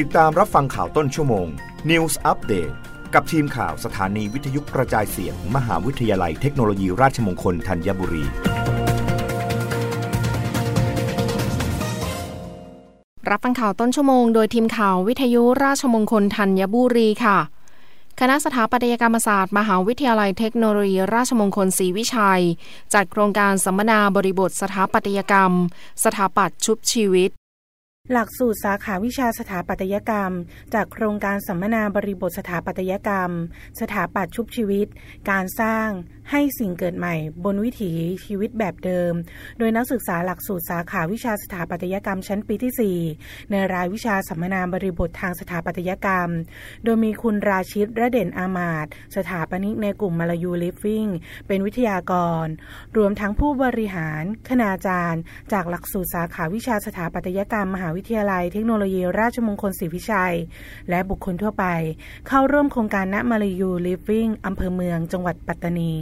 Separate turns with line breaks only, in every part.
ติดตามรับฟังข่าวต้นชั่วโมง News Update กับทีมข่าวสถานีวิทยุกระจายเสียง มหาวิทยาลัยเทคโนโลยีราชมงคลธัญบุรี
รับฟังข่าวต้นชั่วโมง โดยทีมข่าววิทยุราชมงคลธัญบุรีค่ะ คณะสถาปัตยกรรมศาสตร์ มหาวิทยาลัยเทคโนโลยีราชมงคลศรีวิชัย จัดโครงการสัมมนาบริบทสถาปัตยกรรม สถาปัตย์ชุบชีวิต
หลักสูตรสาขาวิชาสถาปัตยกรรม จากโครงการสัมมนาบริบทสถาปัตยกรรม สถาปัตย์ชุบชีวิต การสร้างให้สิ่งเกิดใหม่บนวิถีชีวิตแบบเดิม โดยนักศึกษาหลักสูตรสาขาวิชาสถาปัตยกรรมชั้นปีที่ 4 ในรายวิชาสัมมนาบริบททางสถาปัตยกรรม โดยมีคุณราชิตระเด่นอามาตสถาปนิกในกลุ่มมาลายูลิฟวิ่งเป็นวิทยากร รวมทั้งผู้บริหาร คณาจารย์ จากหลักสูตรสาขาวิชาสถาปัตยกรรมมหาวิทยาลัยเทคโนโลยีราชมงคลศรีวิชัย และบุคคลทั่วไป เข้าร่วมโครงการณมาลายูลิฟวิ่งอำเภอเมืองจังหวัดปัตตานี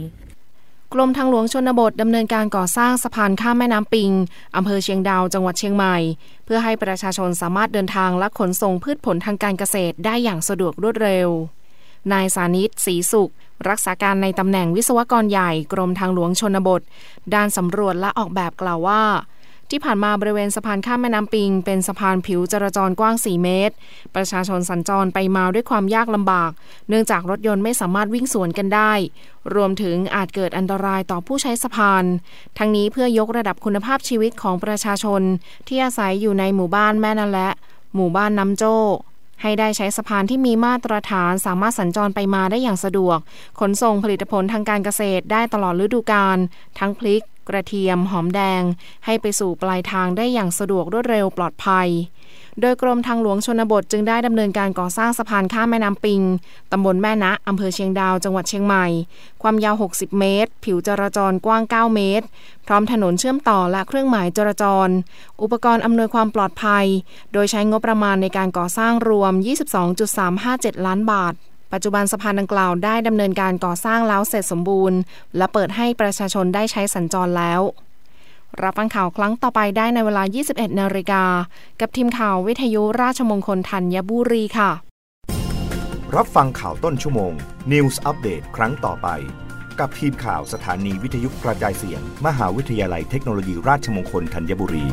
กรมทางหลวงชนบทดำเนินการก่อสร้างสะพานข้ามแม่น้ำปิงอำเภอเชียงดาวจังหวัดเชียงใหม่ เพื่อให้ประชาชนสามารถเดินทางและขนส่งพืชผลทางการเกษตรได้อย่างสะดวกรวดเร็ว นายสานิตศรีสุข รักษาการในตำแหน่งวิศวกรใหญ่ กรมทางหลวงชนบท ด้านสำรวจและออกแบบกล่าวว่า ที่ผ่านมาบริเวณสะพานข้ามแม่น้ำปิง เป็นสะพานผิวจราจรกว้าง 4 เมตร ประชาชนสัญจรไปมาด้วยความยากลำบาก เนื่องจากรถยนต์ไม่สามารถวิ่งสวนกันได้ รวมถึงอาจเกิดอันตรายต่อผู้ใช้สะพาน ทั้งนี้เพื่อยกระดับคุณภาพชีวิตของประชาชน ที่อาศัยอยู่ในหมู่บ้านแม่นันและ หมู่บ้านน้ำโจ้ให้ได้ใช้สะพานที่มีมาตรฐานสามารถสัญจรไปมาได้อย่างสะดวก ขนส่งผลิตผลทางการเกษตรได้ตลอดฤดูกาลทั้งพลิก กระเทียมหอมแดง ให้ไปสู่ปลายทางได้อย่างสะดวกรวดเร็วปลอดภัย โดยกรมทางหลวงชนบทจึงได้ดำเนินการก่อสร้างสะพานข้ามแม่น้ำปิงตำบลแม่นะอำเภอเชียงดาวจังหวัดเชียงใหม่ ความยาว 60 เมตร ผิวจราจรกว้าง 9 เมตร พร้อมถนนเชื่อมต่อและเครื่องหมายจราจร อุปกรณ์อำนวยความปลอดภัย โดยใช้งบประมาณในการก่อสร้างรวม 22.357 ล้านบาท ปัจจุบันสะพานดังกล่าวได้ดำเนินการก่อสร้างแล้วเสร็จสมบูรณ์ และเปิดให้ประชาชนได้ใช้สัญจรแล้ว รับฟังข่าวครั้งต่อไปได้ในเวลา 21 นาฬิกา กับทีมข่าววิทยุราชมงคลธัญบุรีค่ะ
รับฟังข่าวต้นชั่วโมง News อัปเดตครั้งต่อไป กับทีมข่าวสถานีวิทยุกระจายเสียง มหาวิทยาลัยเทคโนโลยีราชมงคลธัญบุรี